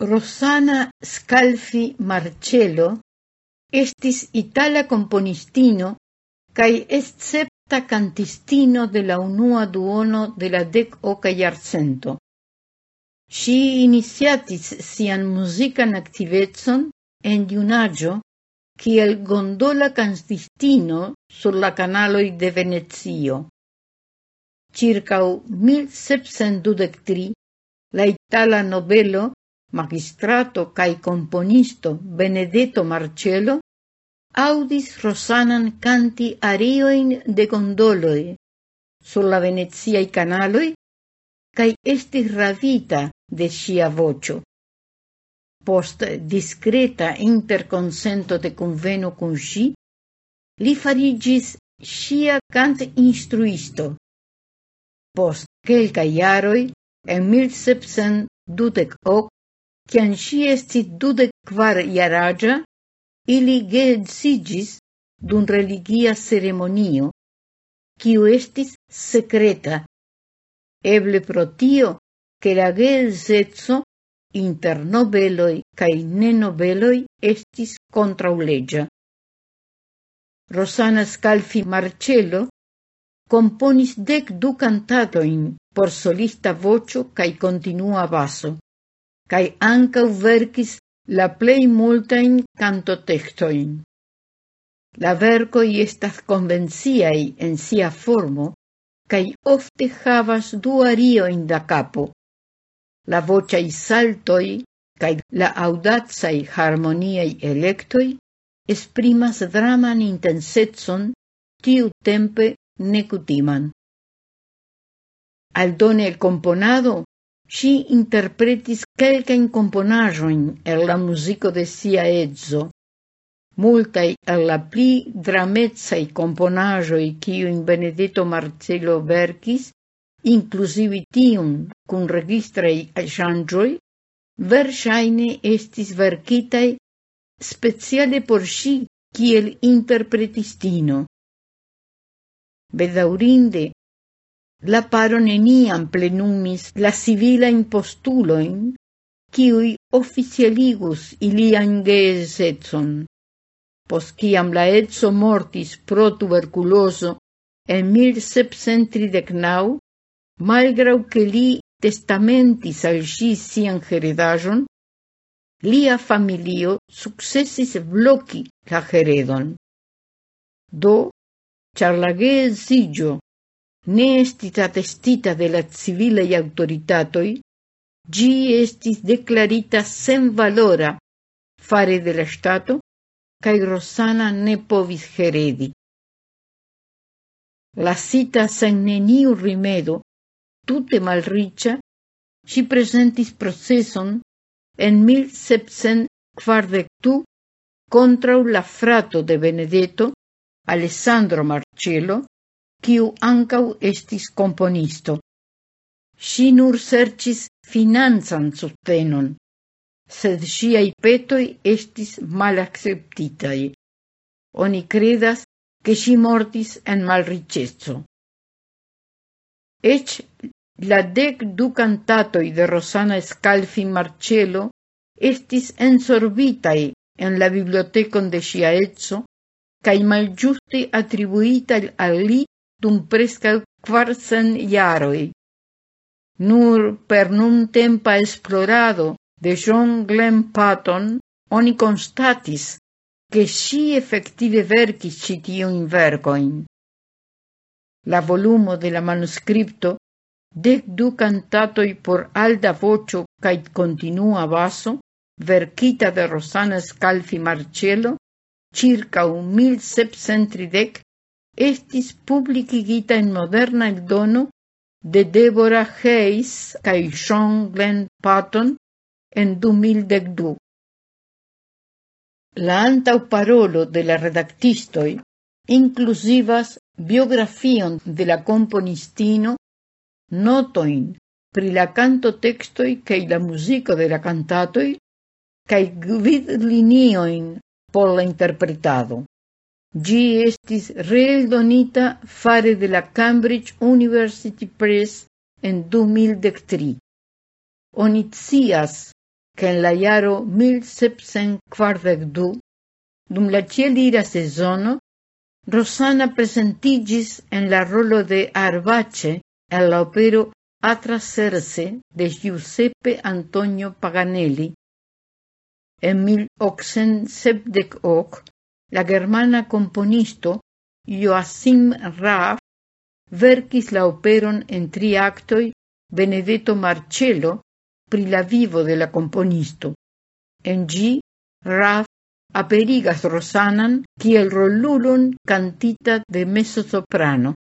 Rosana Scalfi Marcello estis itala componistino cae escepta cantistino de la unua duono de la dec oca iarcento. Si iniciatis sian musican activetson en giunaggio kiel gondola cantistino sur la canaloi de Venezio. Circau 1723 la itala nobelo magistrato cae componisto Benedetto Marcello, audis Rosanan canti arioin de gondoloi sur la veneziai canaloi cae estis ravita de sia vocio. Post discreta interconsento de conveno cun si, li farigis sia cant instruisto. Post quelca iaroi, en 1728, cian si esti dude kvar iaragia, ili geedsigis dun religia ceremonio, kiu estis secreta, eble pro tio che la geedsetso inter nobeloj kaj nenobeloj estis kontraŭleĝa. Rosana Scalfi Marcello componis dec du cantatoin por solista vocio cae continua basso cae ancau vercis la plei multain cantotextoin. La vercoi estas convenciai en sia formo, cae ofte havas du arioin da capo, la vociai saltoi cae la audazai harmoniai electoi esprimas draman intensetson tiu tempe necutiman. Aldone el componado Si interpretis kelkajn componajoin el la musico de sia ezzo. Multai el la pli dramezzai componajoi quiu in Benedetto Marcello verkis, inclusivi tiun cun registrei ŝanĝoj, versaine estis verkitaj speciale por si kiel interpretistino. Bedaurinde La paro neniam plenumis la civila impostuloin, kiui oficialigus ilian geesetson. Pos ciam la etso mortis pro tuberculoso en 1739, malgrau che li testamentis al si sian heredajon, lia familio successis bloci la heredon. Do, char la ne estis atestita de la civilei autoritatoi, gi estis declarita sen valora fare de la Stato, cae Rosana ne povis heredi. La cita sen neniu rimedo, tute malriĉa, si presentis proceson en 1742 contra la frato de Benedetto, Alessandro Marcello, quiu ancau estis componisto. Si nur sercis finanzan sustenon, sed siai petoi estis malacceptitai. Oni credas che si mortis en malricezzo. Ec la dec du cantatoi de Rosana Scalfi Marcello estis ensorbitai en la bibliotecon de sia etso, cae malgiuste attribuita al li dum presca quarcen iaroi. Nur per nuntempa esplorado de John Glenn Patton oni constatis che si effective verkis citio in verkojn. La volumo de la manuscripto dec du cantatoi por alda vocio cait continua basso, verquita de Rosana Scalfi Marcello, circa un mil sepcentridec estis publicigita en moderna eldono de Deborah Hayes cae Sean Glenn Patton en 2012. La antau parolo de la redactistoi inclusivas biografion de la componistino, notoin pri la canto textoi cae la musico de la cantatoi, cae gvid linioin por la interpretado. Gi estis reeldonita fare de la Cambridge University Press en 2013. Onitzias che en la iaro 1742, dum la cielira sezono, Rosana presentigis en la rolo de Arbace en la opero Atracerse de Giuseppe Antonio Paganelli. En 1878, La germana componisto Joachim Raff verkis la operon en tri actoi Benedetto Marcello pri la vivo de la componisto. En gi, Raff aperigas Rosanan kiel rolulon cantita de mezzo soprano.